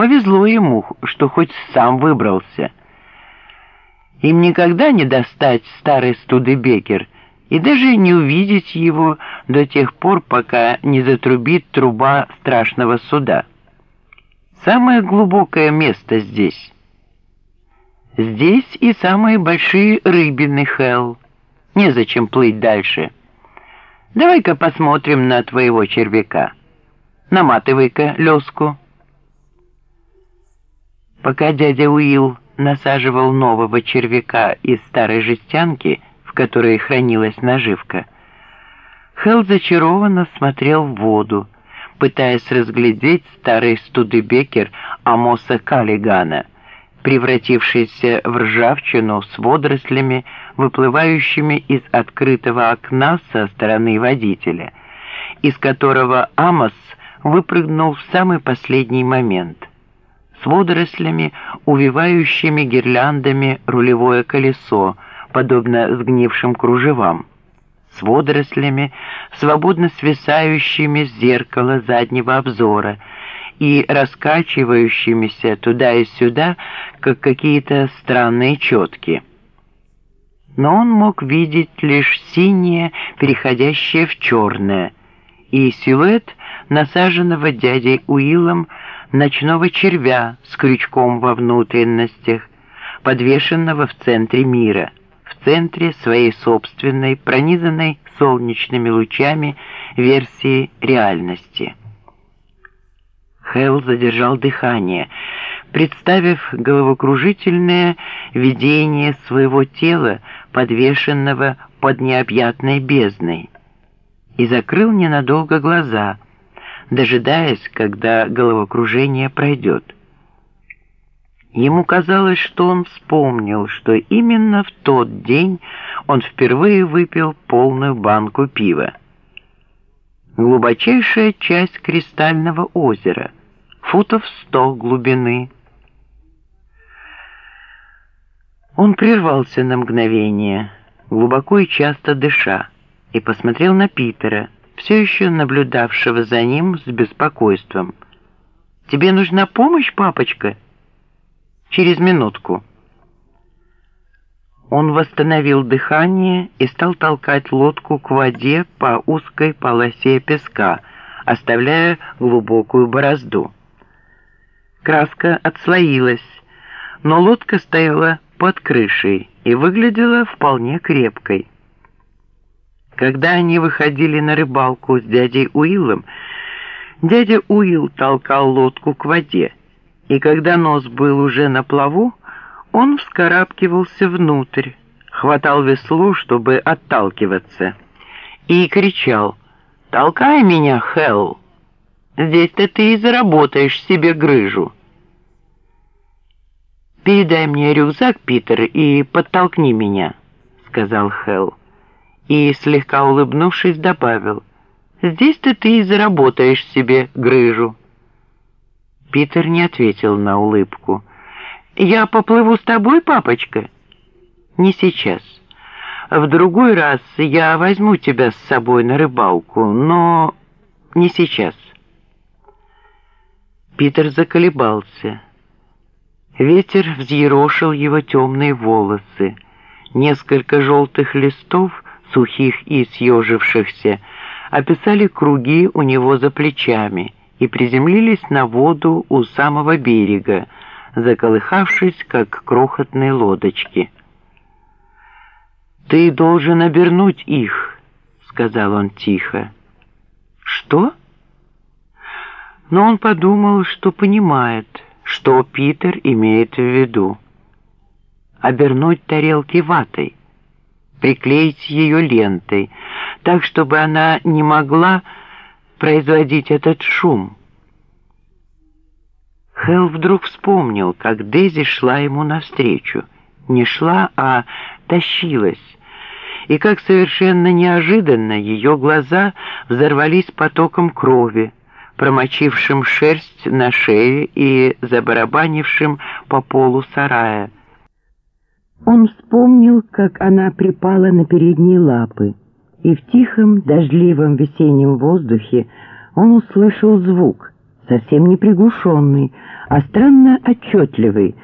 Повезло ему, что хоть сам выбрался. Им никогда не достать старый Студебекер и даже не увидеть его до тех пор, пока не затрубит труба страшного суда. Самое глубокое место здесь. Здесь и самые большие рыбины, Хелл. Незачем плыть дальше. Давай-ка посмотрим на твоего червяка. Наматывай-ка леску. Пока дядя Уилл насаживал нового червяка из старой жестянки, в которой хранилась наживка, Хелл зачарованно смотрел в воду, пытаясь разглядеть старый студебекер Амоса Каллигана, превратившийся в ржавчину с водорослями, выплывающими из открытого окна со стороны водителя, из которого Амос выпрыгнул в самый последний момент, с водорослями, увивающими гирляндами рулевое колесо, подобно сгнившим кружевам с водорослями, свободно свисающими с зеркала заднего обзора и раскачивающимися туда и сюда, как какие-то странные четки. Но он мог видеть лишь синее, переходящее в черное, и силуэт насаженного дядей Уиллом ночного червя с крючком во внутренностях, подвешенного в центре мира — в центре своей собственной, пронизанной солнечными лучами версии реальности. Хелл задержал дыхание, представив головокружительное видение своего тела, подвешенного под необъятной бездной, и закрыл ненадолго глаза, дожидаясь, когда головокружение пройдет. Ему казалось, что он вспомнил, что именно в тот день он впервые выпил полную банку пива. Глубочайшая часть кристального озера, футов сто глубины. Он прервался на мгновение, глубоко и часто дыша, и посмотрел на Питера, все еще наблюдавшего за ним с беспокойством. «Тебе нужна помощь, папочка?» через минутку». Он восстановил дыхание и стал толкать лодку к воде по узкой полосе песка, оставляя глубокую борозду. Краска отслоилась, но лодка стояла под крышей и выглядела вполне крепкой. Когда они выходили на рыбалку с дядей Уиллом, дядя Уилл толкал лодку к воде, и когда нос был уже на плаву, он вскарабкивался внутрь, хватал весло, чтобы отталкиваться, и кричал «Толкай меня, Хелл! Здесь-то ты и заработаешь себе грыжу!» «Передай мне рюкзак, Питер, и подтолкни меня», — сказал Хелл. И, слегка улыбнувшись, добавил, «Здесь-то ты и заработаешь себе грыжу». Питер не ответил на улыбку. «Я поплыву с тобой, папочка?» «Не сейчас. В другой раз я возьму тебя с собой на рыбалку, но не сейчас». Питер заколебался. Ветер взъерошил его темные волосы. Несколько желтых листов, сухих и съежившихся, описали круги у него за плечами — и приземлились на воду у самого берега, заколыхавшись, как крохотные лодочки. «Ты должен обернуть их», — сказал он тихо. «Что?» Но он подумал, что понимает, что Питер имеет в виду. Обернуть тарелки ватой, приклеить ее лентой, так, чтобы она не могла производить этот шум. Хелл вдруг вспомнил, как Дейзи шла ему навстречу. Не шла, а тащилась. И как совершенно неожиданно ее глаза взорвались потоком крови, промочившим шерсть на шее и забарабанившим по полу сарая. Он вспомнил, как она припала на передние лапы и в тихом, дождливом весеннем воздухе он услышал звук, совсем не приглушенный, а странно отчетливый,